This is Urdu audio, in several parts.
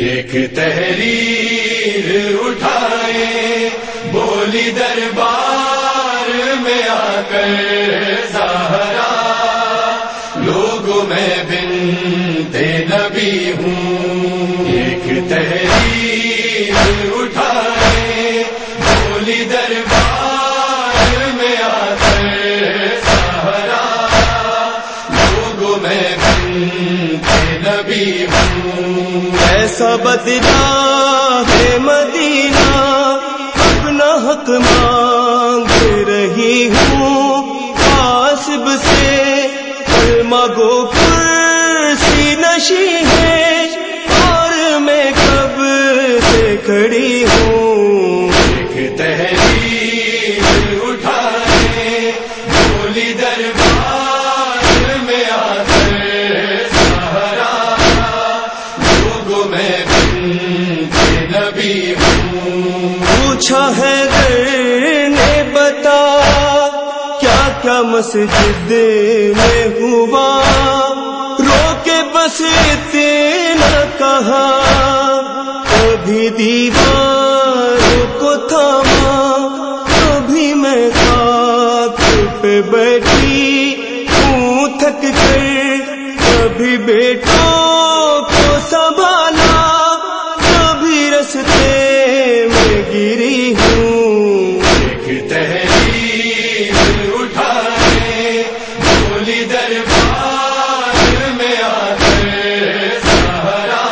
ایک تحریر اٹھائے بولی دربار میں آ کر سہارا لوگوں میں بنتے ہوں بدلا ہے مدینہ، اپنا حق مانگ رہی ہوں۔ آصب سے مگو کرسی نشی ہے اور میں کب سے کھڑی ہوں؟ کا مسجد میں ہوا۔ رو کے بس اتنا کہا کبھی دیوار کو تھا بولی دربار میں آ کر سہارا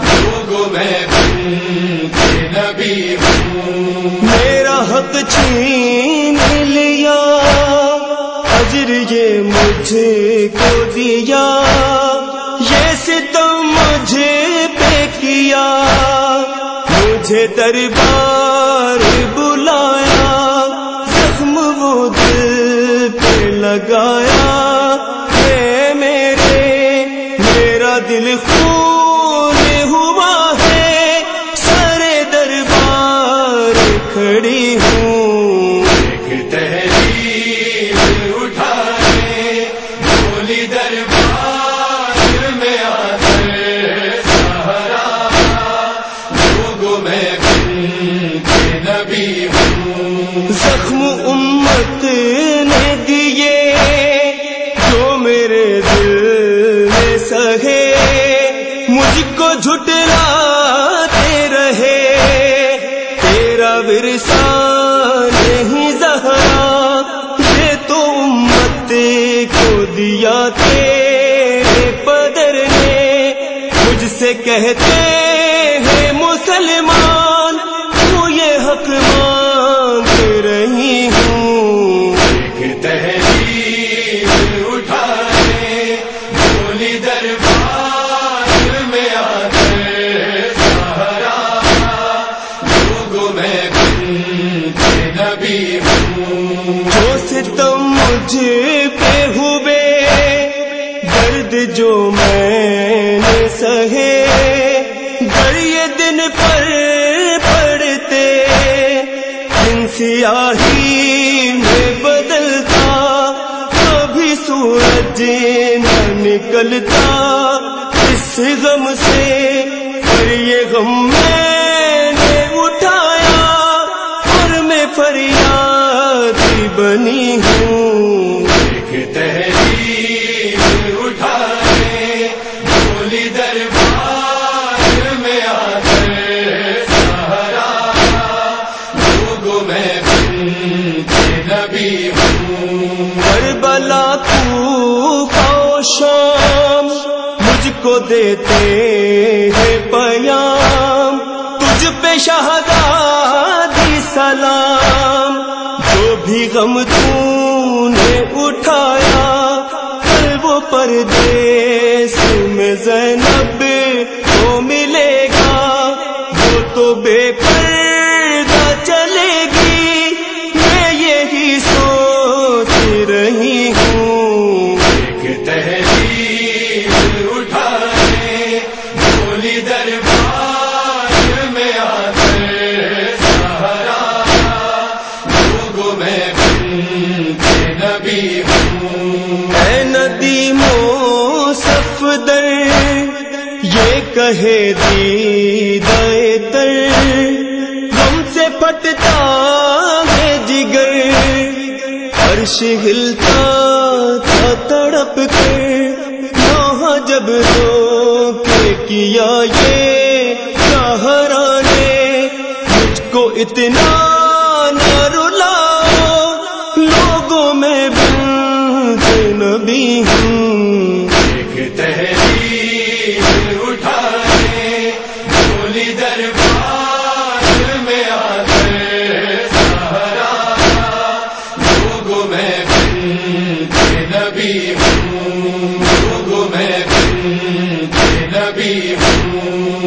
لوگوں میں بنتے نبی ہوں میرا حق چھین لیا، اجر یہ مجھے کو دیا۔ یہ ستم مجھے پہ کیا، مجھے دربار بلایا لگایا۔ ہے میرے میرا دل خون ہوا ہے۔ سارے دربار کھڑی ہوں۔ ایک تحریر اٹھائے بولی دربار میں آ کر سہارا لوگوں میں نبی ہوں۔ زخم تیرا نہیں زہرا، یہ تو امت کو دیا تیرے پدر نے۔ مجھ سے کہتے ہیں مسلمان، تو یہ حق مانگ رہی ہوں۔ ایک تحریر نبی ہوں جو ستم مجھے پہ ہوئے، درد جو میں نے سہے گر یہ دن پر پڑتے دن سیاہی میں بدلتا، کبھی سورج نہ نکلتا، اس غم سے پر یہ غم میں اور میں فریاد بنی ہوں۔ ایک تحریر اٹھائے بولی دربار میں آ کر سہارا۔ لوگوں میں نبی ہوں۔ کربلا کو شام مجھ کو دیتے ہیں پیام۔ تجھ پہ شہدادی غم تو نے اٹھایا کل وہ پردیس میں زینب یہ کہے تر۔ ہم سے پھٹتا ہے جگر۔ عرش ہلتا تھا تڑپ کے وہاں جب رو کے کیا یہ چاہرا نے مجھ کو اتنا نہ رلاؤ لوگوں میں بنت نبی ہوں۔ ایک تحریر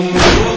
Thank you.